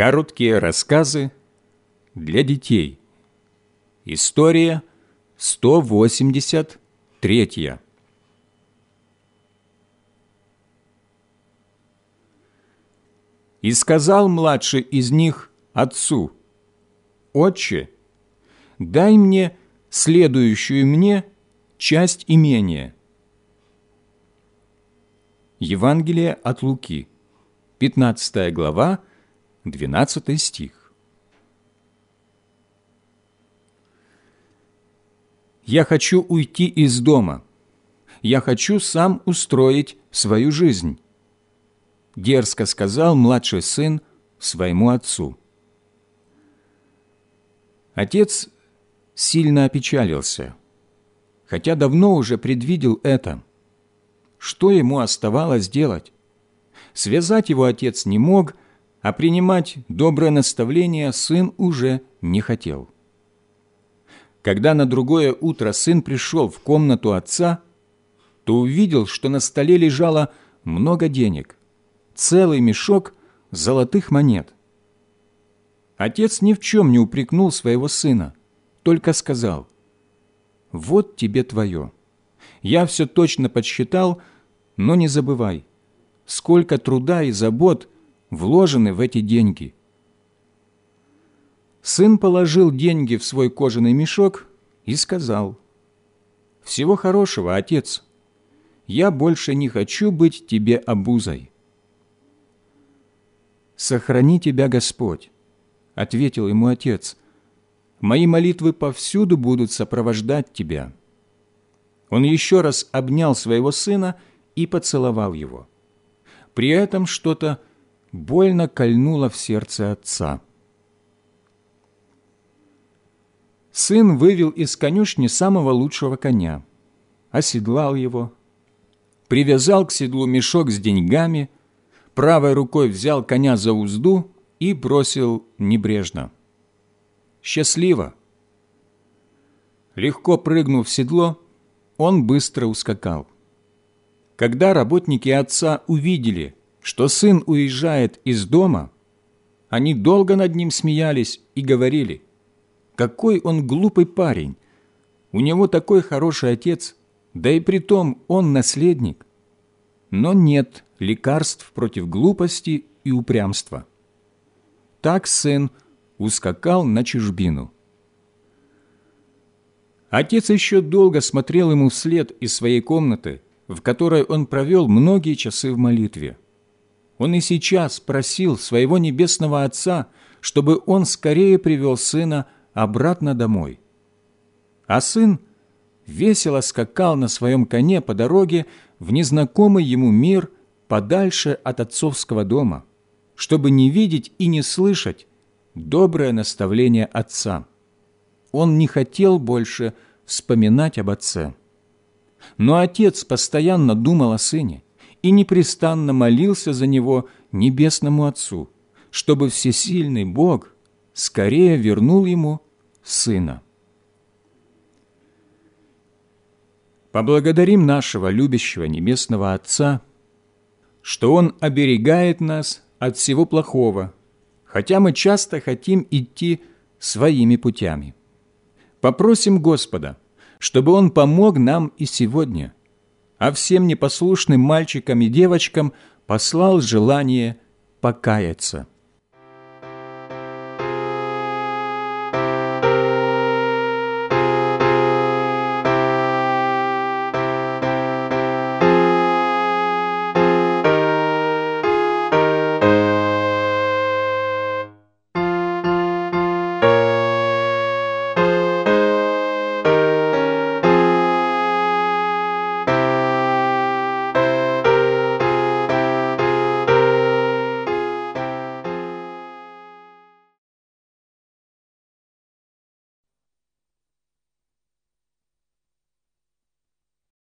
Короткие рассказы для детей. История 183. И сказал младший из них отцу, «Отче, дай мне следующую мне часть имения». Евангелие от Луки, 15 глава, 12 стих. «Я хочу уйти из дома. Я хочу сам устроить свою жизнь», – дерзко сказал младший сын своему отцу. Отец сильно опечалился, хотя давно уже предвидел это. Что ему оставалось делать? Связать его отец не мог – а принимать доброе наставление сын уже не хотел. Когда на другое утро сын пришел в комнату отца, то увидел, что на столе лежало много денег, целый мешок золотых монет. Отец ни в чем не упрекнул своего сына, только сказал, «Вот тебе твое. Я все точно подсчитал, но не забывай, сколько труда и забот – вложены в эти деньги. Сын положил деньги в свой кожаный мешок и сказал, «Всего хорошего, отец. Я больше не хочу быть тебе обузой». «Сохрани тебя, Господь», — ответил ему отец, «мои молитвы повсюду будут сопровождать тебя». Он еще раз обнял своего сына и поцеловал его. При этом что-то больно кольнуло в сердце отца. Сын вывел из конюшни самого лучшего коня, оседлал его, привязал к седлу мешок с деньгами, правой рукой взял коня за узду и бросил небрежно. «Счастливо!» Легко прыгнув в седло, он быстро ускакал. Когда работники отца увидели, что сын уезжает из дома, они долго над ним смеялись и говорили, «Какой он глупый парень! У него такой хороший отец, да и притом он наследник». Но нет лекарств против глупости и упрямства. Так сын ускакал на чужбину. Отец еще долго смотрел ему вслед из своей комнаты, в которой он провел многие часы в молитве. Он и сейчас просил своего небесного Отца, чтобы он скорее привел сына обратно домой. А сын весело скакал на своем коне по дороге в незнакомый ему мир подальше от отцовского дома, чтобы не видеть и не слышать доброе наставление отца. Он не хотел больше вспоминать об отце. Но отец постоянно думал о сыне – и непрестанно молился за него Небесному Отцу, чтобы всесильный Бог скорее вернул ему сына. Поблагодарим нашего любящего Небесного Отца, что Он оберегает нас от всего плохого, хотя мы часто хотим идти своими путями. Попросим Господа, чтобы Он помог нам и сегодня – а всем непослушным мальчикам и девочкам послал желание покаяться –